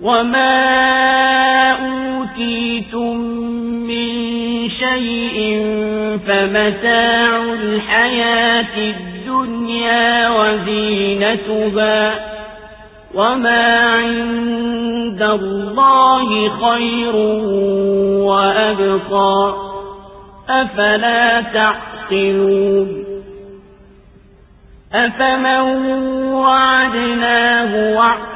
وما أوتيتم من شيء فمتاع الحياة الدنيا وزينتها وما عند الله خير وأبقى أفلا تعقلون أفمن وعدناه وعدا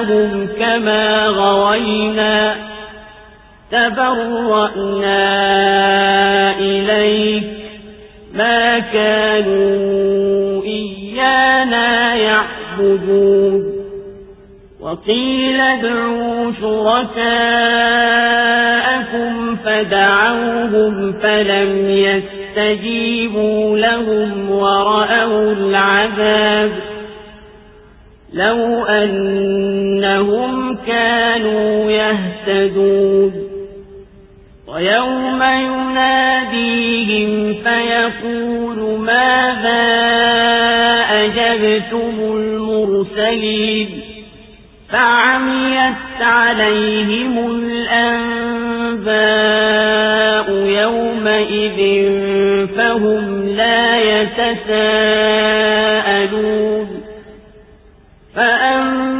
أغويناهم كما غوينا تبرأنا إليك ما كانوا إيانا يعبدون وقيل ادعوا شركاءكم فدعوهم فلم يستجيبوا لهم ورأوا العذاب لو أنهم كانوا يهتدون. ويوم يناديهم فيقول ماذا أجبتم المرسلين؟ فعميت عليهم الأنباء يومئذ فهم لا يتساءلون. فأما